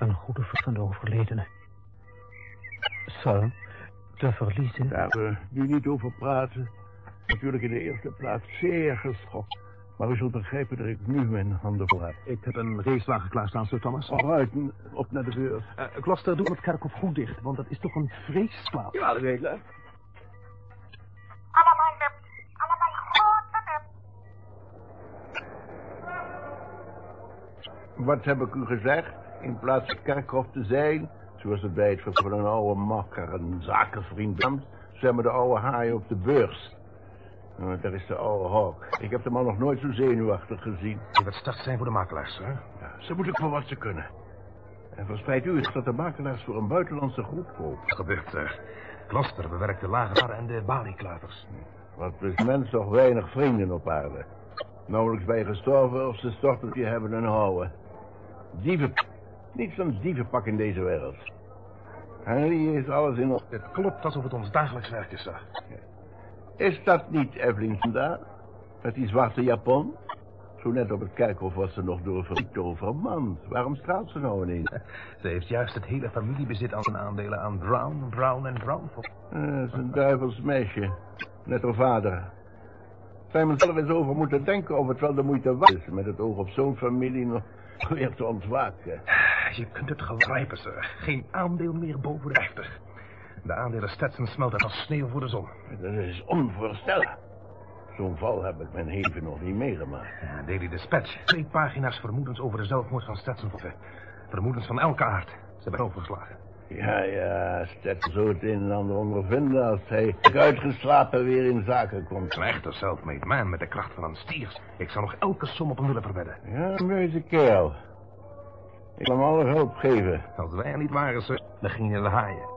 een goede vriend van de overledene. Sir, te verliezen... Daar we nu niet over praten. Natuurlijk in de eerste plaats zeer geschokt. Maar u zult begrijpen dat ik nu mijn handen vol heb. Ik heb een racewagen klaarstaan, Sir Thomas. Vooruit, op naar de beurs. Eh, Kloster, doe het kerkhof goed dicht, want dat is toch een vreesplaats. Ja, uw edele. Allemaal nep. Allemaal grote nep. Wat heb ik u gezegd? In plaats van kerkhof te zijn, zoals het bij het van een oude makker, een zakenvriend bent, zijn we de oude haai op de beurs. Nou, daar is de oude hok. Ik heb de man nog nooit zo zenuwachtig gezien. Die wat start zijn voor de makelaars, hè? Ja, ze moeten voor wat ze kunnen. En verspreidt u het dat de makelaars voor een buitenlandse groep kopen. Wat gebeurt er? Kloster bewerkt de lageraar en de balieklaters. Want is mens toch weinig vrienden op aarde. Nauwelijks bij gestorven of ze storten je hebben en houden. Dieven. Niets dan dievenpak in deze wereld. En die is alles in... orde. Het klopt alsof het ons dagelijks werk is, sir. Is dat niet Evelyn vandaag? Met die zwarte japon? Zo net op het kerkhof was ze nog door een verliefde vermand. Waarom straalt ze nou ineens? Ze heeft juist het hele familiebezit aan zijn aandelen aan Brown, Brown en Brown. Eh, Dat is een duivels meisje. Net haar vader. Simon zelf eens over moeten denken of het wel de moeite waard is... met het oog op zo'n familie nog weer te ontwaken. Je kunt het begrijpen, sir. Geen aandeel meer boven de 50. De aandelen Stetson smelten als sneeuw voor de zon. Dat is onvoorstelbaar. Zo'n val heb ik mijn leven nog niet meegemaakt. Ja, Daily Dispatch. Twee pagina's vermoedens over de zelfmoord van Stetson. Vermoedens van elke aard. Ze hebben overgeslagen. Ja, ja, Stetson zo het een en ander ondervinden... als hij uitgeslapen weer in zaken komt. Een echte self-made man met de kracht van een stier. Ik zou nog elke som op hem willen verwedden. Ja, een kerel. Ik zal hem alle hulp geven. Als wij er niet waren, sir, dan ging je de haaien.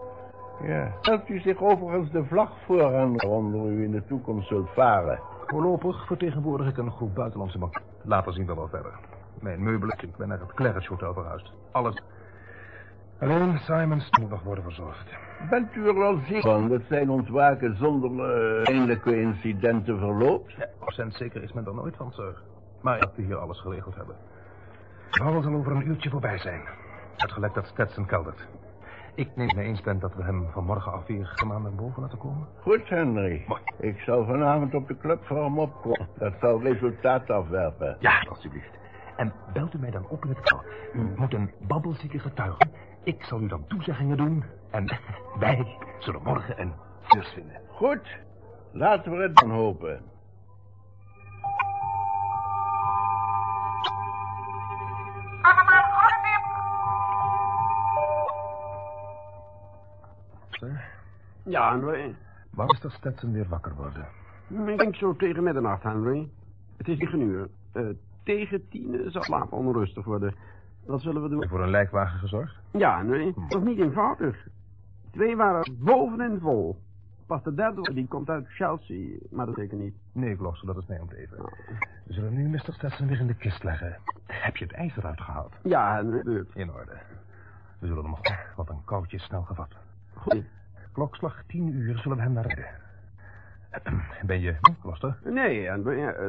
Ja. Stelt u zich overigens de vlag voor aan waaronder u in de toekomst zult varen. Voorlopig vertegenwoordig ik een groep buitenlandse bank. Later zien we wel verder. Mijn meubelen, ik ben naar het Claridge Hotel verhuisd. Alles. Alleen Simons moet nog worden verzorgd. Bent u er wel zeker van dat zijn ontwaken zonder uh, eindelijke incidenten verloopt? Ja, procent zeker is men er nooit van, sir. Maar dat we hier alles geregeld hebben. Paul zal over een uurtje voorbij zijn. Het gelekt dat Stetson keldert. Ik neem mee eens ben dat we hem vanmorgen af weer gemaand naar boven laten komen. Goed, Henry. Mooi. Ik zal vanavond op de club voor hem opkomen. Dat zal resultaat afwerpen. Ja, alsjeblieft. En belt u mij dan op in het kal. U moet een babbelzieke getuigen. Ik zal u dan toezeggingen doen. En wij zullen morgen een beurs vinden. Goed. Laten we het dan hopen. Ja, Henry. dat Stetson weer wakker worden? Ik denk zo tegen middernacht, Henry. Het is negen uur. Eh, tegen tien zal slaap onrustig worden. Wat zullen we doen? Voor een lijkwagen gezorgd? Ja, Henry. Dat is niet eenvoudig. Twee waren bovenin vol. Pas de derde, die komt uit Chelsea. Maar dat zeker niet. Nee, ik dat is mij om te even. We zullen nu Mr. Stetson weer in de kist leggen. Heb je het ijs eruit gehaald? Ja, Henry. In orde. We zullen hem nog... Wat een koudje snel gevat. Goed. Klokslag tien uur zullen we hem naar rijden. Ben je Gloster? Nee,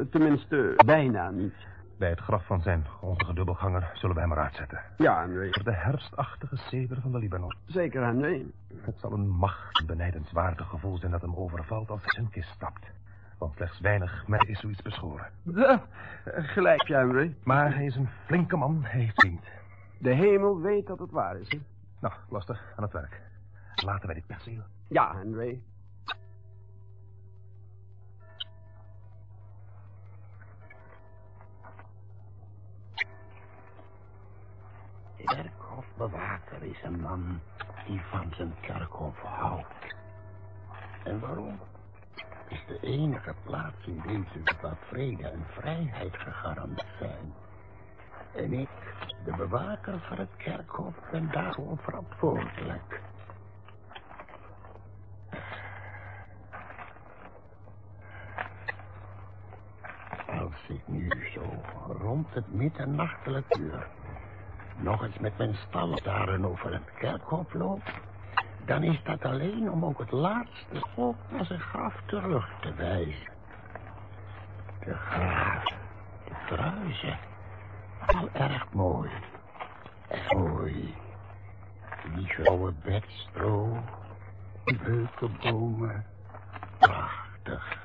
Tenminste, bijna niet. Bij het graf van zijn ontige dubbelganger zullen we hem eruit zetten. Ja, Henry. Voor de herfstachtige zever van de Libanon. Zeker, Henry. Het zal een macht benijdenswaardig gevoel zijn dat hem overvalt als hij zijn kist stapt. Want slechts weinig met is zoiets beschoren. Ja, gelijk, Henry. Maar hij is een flinke man, hij heeft vriend. De hemel weet dat het waar is. Hè? Nou, Gloster, aan het werk. Laten wij dit perceel. Ja, Henry. Kerkhofbewaker is een man die van zijn kerkhof houdt. En waarom? Het is de enige plaats in deze waar vrede en vrijheid gegarandeerd zijn. En ik, de bewaker van het kerkhof, ben daarvoor verantwoordelijk. Ik nu zo rond het middernachtelijk uur nog eens met mijn stallen over het kerkhof loop, dan is dat alleen om ook het laatste volk naar zijn graf terug te wijzen. De graven, de kruisen, al erg mooi. Mooi. Die grauwe bedstro, die beukenbomen, prachtig.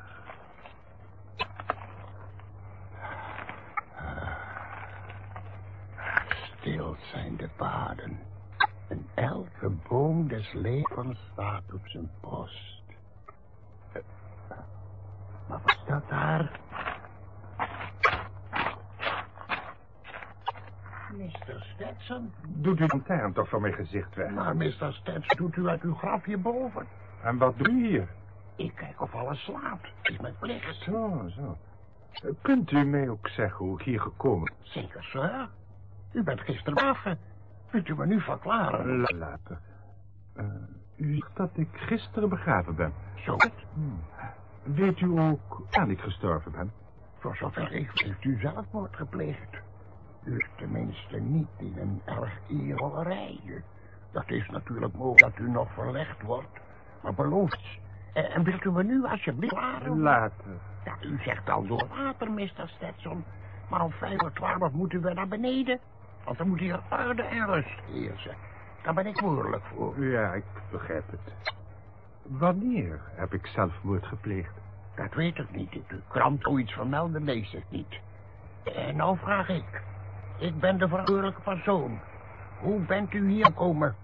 Stil zijn de paden. En elke levens staat op zijn post. Maar wat staat daar? Mr. Stetson? Doet u de lantaarn toch van mijn gezicht weg? Maar Mr. Stetson, doet u uit uw graf hierboven? En wat doe je hier? Ik kijk of alles slaapt. Het is mijn plicht. Zo, zo. Kunt u mij ook zeggen hoe ik hier gekomen ben? Zeker, sir. U bent gisteren begraven. Kunt u me nu verklaren? La- Later. Eh, u zegt dat ik gisteren begraven ben. Zo het. Weet u ook waar ik gestorven ben? Voor zover ik weet, heeft u zelfmoord gepleegd. U is tenminste niet in een erg ierollerij. Dat is natuurlijk mogelijk dat u nog verlegd wordt. Maar beloof eens. En, en wilt u me nu alsjeblieft klaren? Later. Ja, u zegt al door water, Mr. Stetson. Maar om vijf uur twaalf moeten we naar beneden. Want dan moet hier orde en rust heersen. Daar ben ik moeilijk voor. Ja, ik begrijp het. Wanneer heb ik zelfmoord gepleegd? Dat weet ik niet. De krant zoiets vermelden lees ik niet. En nou vraag ik. Ik ben de verantwoordelijke persoon. Hoe bent u hier gekomen?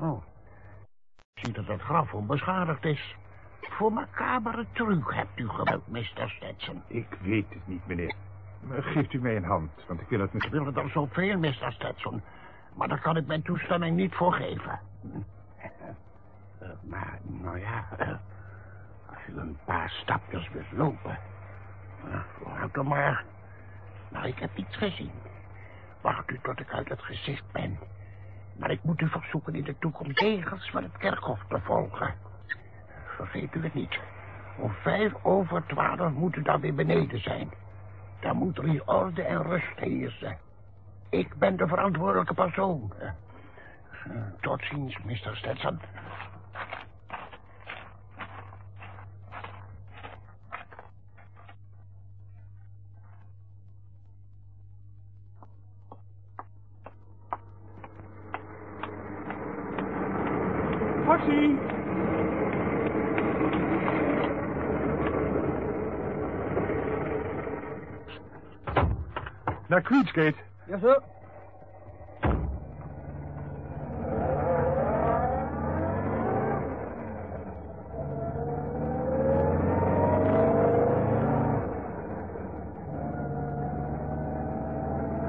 Oh. Ik zie dat het graf onbeschadigd is. Voor macabere truc hebt u gebruikt, Mr. Stetson. Ik weet het niet, meneer. Maar Geeft u mij een hand, want ik wil het Ik met... wil het al zoveel, Mr. Stetson. Maar daar kan ik mijn toestemming niet voor geven. Eh, Maar, nou ja, eh, als u een paar stapjes wilt lopen. Uh, vooruit dan maar. Nou, ik heb iets gezien. Wacht u tot ik uit het gezicht ben. Maar ik moet u verzoeken in de toekomst regels van het kerkhof te volgen. Vergeet u het niet. Om vijf over twaalf moet u dan weer beneden zijn. Dan moet er hier orde en rust heersen. Ik ben de verantwoordelijke persoon. Eh, Tot ziens, Mr. Stetson. Taxi! Naar Queensgate. Ja, zo.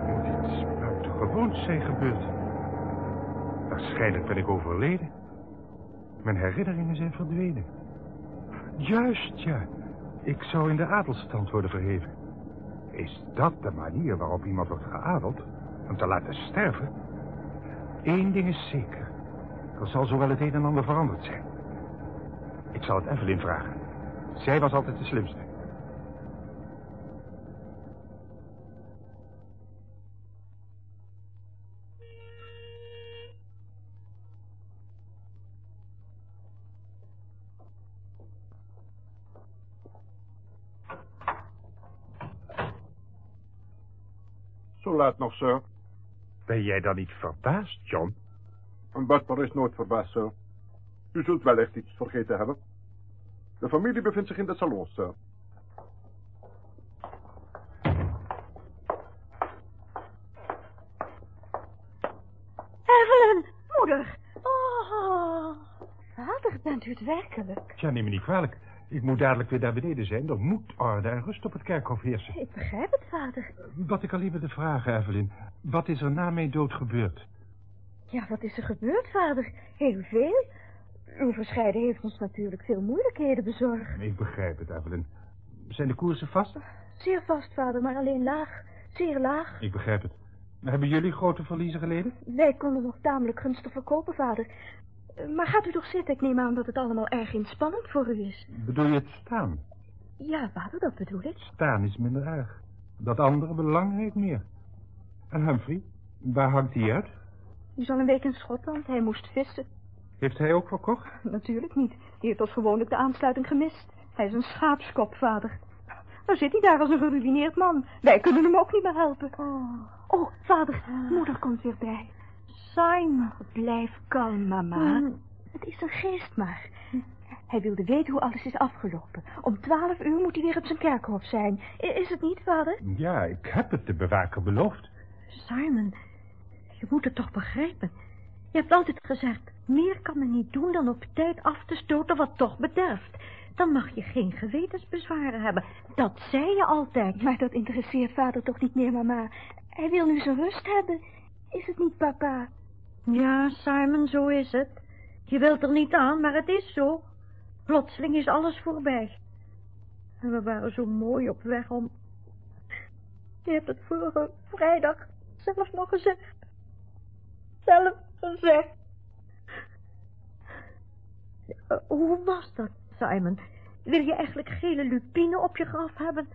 Er moet iets buitengewoons zijn gebeurd. Waarschijnlijk ben ik overleden. Mijn herinneringen zijn verdwenen. Juist, ja. Ik zou in de adelstand worden verheven. Is dat de manier waarop iemand wordt geadeld? Hem te laten sterven? Eén ding is zeker. Er zal zowel het een en ander veranderd zijn. Ik zal het Evelyn vragen. Zij was altijd de slimste. Zo laat nog, sir. Ben jij dan niet verbaasd, John? Een butler is nooit verbaasd, sir. U zult wellicht iets vergeten hebben. De familie bevindt zich in de salon, sir. Evelyn, moeder. Oh, vader, bent u het werkelijk? Tja, neem me niet kwalijk. Ik moet dadelijk weer daar beneden zijn. Er moet orde en rust op het kerkhof heersen. Ik begrijp het, vader. Wat ik alleen wilde vragen, Evelyn. Wat is er na mijn dood gebeurd? Ja, wat is er gebeurd, vader? Heel veel. Uw verscheiden heeft ons natuurlijk veel moeilijkheden bezorgd. Ik begrijp het, Evelyn. Zijn de koersen vast? Zeer vast, vader, maar alleen laag. Zeer laag. Ik begrijp het. Hebben jullie grote verliezen geleden? Wij konden nog tamelijk gunstig verkopen, vader. Maar gaat u toch zitten? Ik neem aan dat het allemaal erg inspannend voor u is. Bedoel je het staan? Ja, vader, dat bedoel ik. Staan is minder erg. Dat andere belang heeft meer. En Humphrey, waar hangt hij uit? Die is al een week in Schotland. Hij moest vissen. Heeft hij ook verkocht? Natuurlijk niet. Die heeft ons gewoonlijk de aansluiting gemist. Hij is een schaapskop, vader. Nou zit hij daar als een geruineerd man. Wij kunnen hem ook niet meer helpen. Oh, vader, moeder komt weer bij. Simon, blijf kalm, mama. Het is een geest maar. Hij wilde weten hoe alles is afgelopen. Om twaalf uur moet hij weer op zijn kerkhof zijn. Is het niet, vader? Ja, ik heb het de bewaker beloofd. Simon, je moet het toch begrijpen. Je hebt altijd gezegd, meer kan men niet doen dan op tijd af te stoten wat toch bederft. Dan mag je geen gewetensbezwaren hebben. Dat zei je altijd. Maar dat interesseert vader toch niet meer, mama. Hij wil nu zijn rust hebben. Is het niet, papa? Ja, Simon, zo is het. Je wilt er niet aan, maar het is zo. Plotseling is alles voorbij. En we waren zo mooi op weg om... Je hebt het vorige vrijdag zelf nog gezegd. Zelf gezegd. Eh, hoe was dat, Simon? Wil je eigenlijk gele lupine op je graf hebben?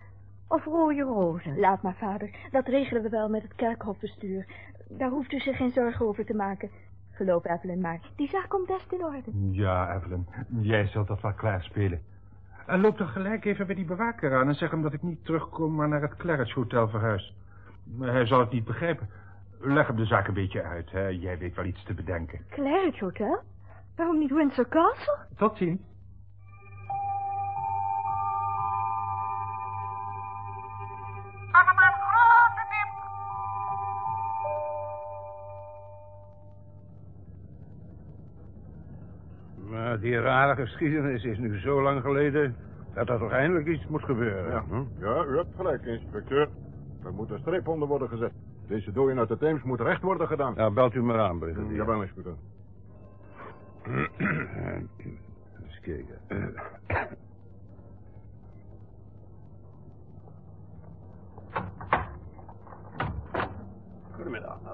Of rode rozen? Laat maar, vader. Dat regelen we wel met het kerkhofbestuur. Daar hoeft u zich geen zorgen over te maken. Geloof Evelyn maar. Die zaak komt best in orde. Ja, Evelyn, jij zult dat wel klaarspelen. En loop toch gelijk even bij die bewaker aan en zeg hem dat ik niet terugkom, maar naar het Claridge Hotel verhuis. Hij zal het niet begrijpen. Leg hem de zaak een beetje uit, hè. Jij weet wel iets te bedenken. Claridge Hotel? Waarom niet Windsor Castle? Tot ziens. Die rare geschiedenis is nu zo lang geleden... dat er toch eindelijk iets moet gebeuren. Ja, hm? ja, u hebt gelijk, inspecteur. Er moet een streep onder worden gezet. Deze dooien uit de Theems moet recht worden gedaan. Nou, belt u maar aan, brigadier. Ja, wel, inspecteur. Eens kijken.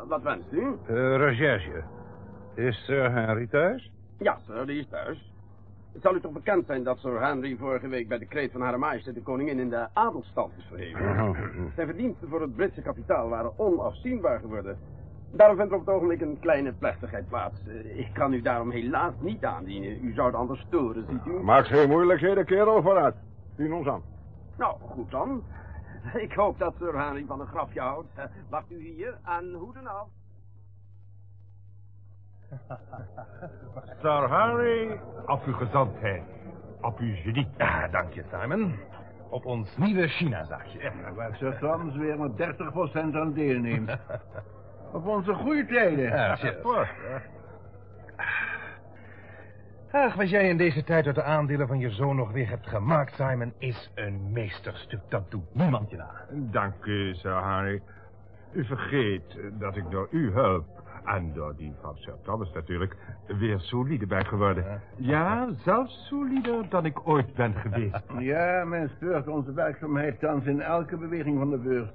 wat wenst u? Uh, recherche. Is Sir Henry thuis? Ja, sir, die is thuis. Het zal u toch bekend zijn dat Sir Henry vorige week bij de kreet van Hare Majesteit de koningin in de adelstand is verheven. Oh. Zijn verdiensten voor het Britse kapitaal waren onafzienbaar geworden. Daarom vindt er op het ogenblik een kleine plechtigheid plaats. Eh, Ik kan u daarom helaas niet aandienen. U zou het anders storen, ziet u? Maak geen moeilijkheden, kerel, vooruit. Dien ons aan. Nou, goed dan. Ik hoop dat Sir Henry van een grafje houdt. Eh, Wacht u hier en hoe dan ook. Sir Harry, op uw gezondheid. Op uw genie. Ah, dank je, Simon. Op ons nieuwe China-zaakje. Waar Sir Thomas weer met 30% aan deelneemt. Op onze goede tijden. Ja. Ach, wat jij in deze tijd uit de aandelen van je zoon nog weer hebt gemaakt, Simon, is een meesterstuk. Dat doet niemand je na. Dank u, Sir Harry. U vergeet dat ik door uw hulp, en door die van Sir Thomas natuurlijk, weer solide ben geworden. Ja, zelfs solider dan ik ooit ben geweest. Ja, men speurt onze werkzaamheid thans in elke beweging van de beurs.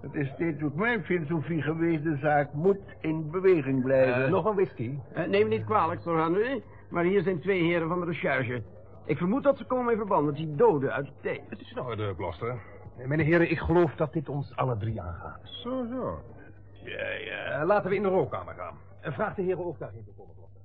Het is steeds ook mijn filosofie geweest, de zaak moet in beweging blijven. Eh, nog een whisky? Eh, neem me niet kwalijk, Sir Henry, maar hier zijn twee heren van de recherche. Ik vermoed dat ze komen in verband met die doden uit thee. Het is in orde, Gloucester. Mijn heren, ik geloof dat dit ons alle drie aangaat. Zo, zo. Ja, ja. Laten we in de rookkamer gaan. En vraag de heren ook daarheen te komen, Gloucester.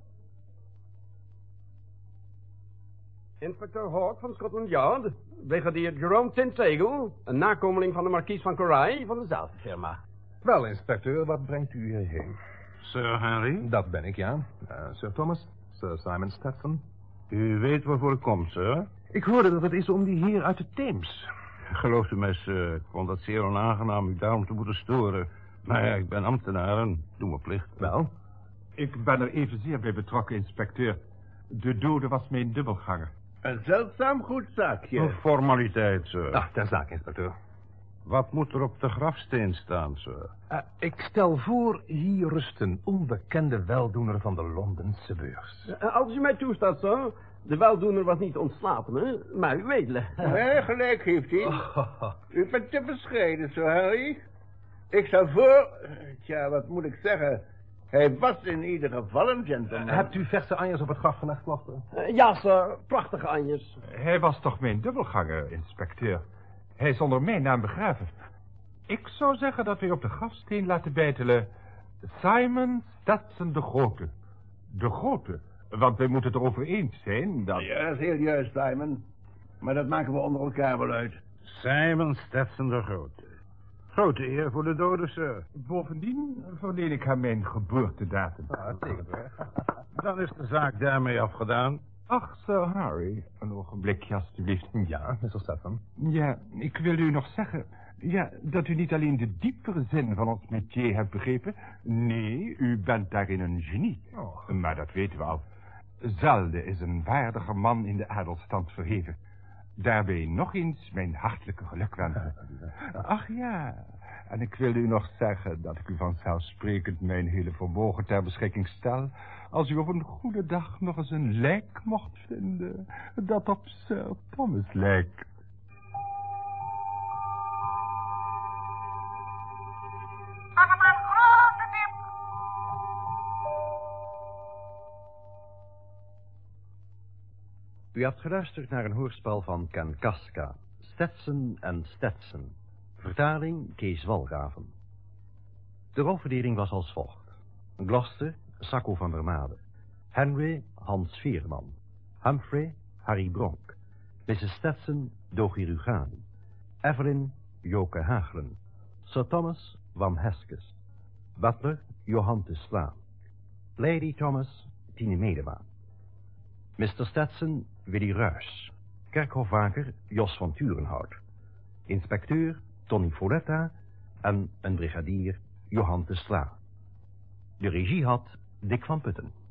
Inspecteur Hawk van Scotland Yard. Brigadier Jerome Tintagel, een nakomeling van de markies van Corai van dezelfde firma. Wel, inspecteur, wat brengt u hierheen? Sir Henry? Dat ben ik, ja. Eh, Sir Thomas, Sir Simon Stetson. U weet waarvoor ik kom, sir. Ik hoorde dat het is om die heer uit de Theems. Gelooft u mij, sir, ik vond het zeer onaangenaam u daarom te moeten storen. Maar ja, ik ben ambtenaar en doe mijn plicht. Wel? Ik ben er evenzeer bij betrokken, inspecteur. De dode was mijn dubbelganger. Een zeldzaam goed zaakje. Een formaliteit, sir. Ah, ter zake, inspecteur. Wat moet er op de grafsteen staan, sir? Eh, ik stel voor, hier rust een onbekende weldoener van de Londense beurs. Eh, als u mij toestaat, sir. De weldoener was niet ontslapen, hè, maar uw edele. Nee, gelijk heeft hij. U bent te bescheiden, Sir Harry. Ik stel voor... Tja, wat moet ik zeggen? Hij was in ieder geval een gentleman. Hebt u verse anjers op het graf gelegd, Gloucester? Eh, ja, sir. Prachtige anjers. Hij was toch mijn dubbelganger, inspecteur. Hij is onder mijn naam begraven. Ik zou zeggen dat we op de grafsteen laten bijtelen... Simon Stetson de Grote. De Grote. Want wij moeten het erover eens zijn dat... Ja, dat is heel juist, Simon. Maar dat maken we onder elkaar wel uit. Simon Stetson de Grote. Grote eer voor de dode, sir. Bovendien verleen ik hem mijn geboortedatum. Ah, Dan is de zaak daarmee afgedaan. Ach, Sir Harry, een ogenblikje alstublieft. Ja, Mr. Stetson. Ja, ik wil u nog zeggen... Ja, dat u niet alleen de diepere zin van ons métier hebt begrepen... Nee, u bent daarin een genie. Oh. Maar dat weten we al. Zelden is een waardiger man in de adelstand verheven. Daarbij nog eens mijn hartelijke gelukwensen. Ach ja, en ik wil u nog zeggen dat ik u vanzelfsprekend mijn hele vermogen ter beschikking stel... als u op een goede dag nog eens een lijk mocht vinden dat Sir Thomas lijkt. U hebt geluisterd naar een hoorspel van Ken Kaska, Stetson en Stetson. Vertaling Kees Walraven. De rolverdeling was als volgt. Gloucester, Sacco van der Made. Henry, Hans Veerman. Humphrey, Harry Bronk. Mrs. Stetson, Dogi Rugani. Evelyn, Joke Hagelen. Sir Thomas, Wam Heskes. Butler, Johan de Slaan. Lady Thomas, Tine Medema. Mr. Stetson, Willy Ruys. Kerkhofwaker, Jos van Turenhout. Inspecteur, Tony Foletta. En een brigadier, Johan de Sla. De regie had Dick van Putten.